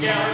Yeah.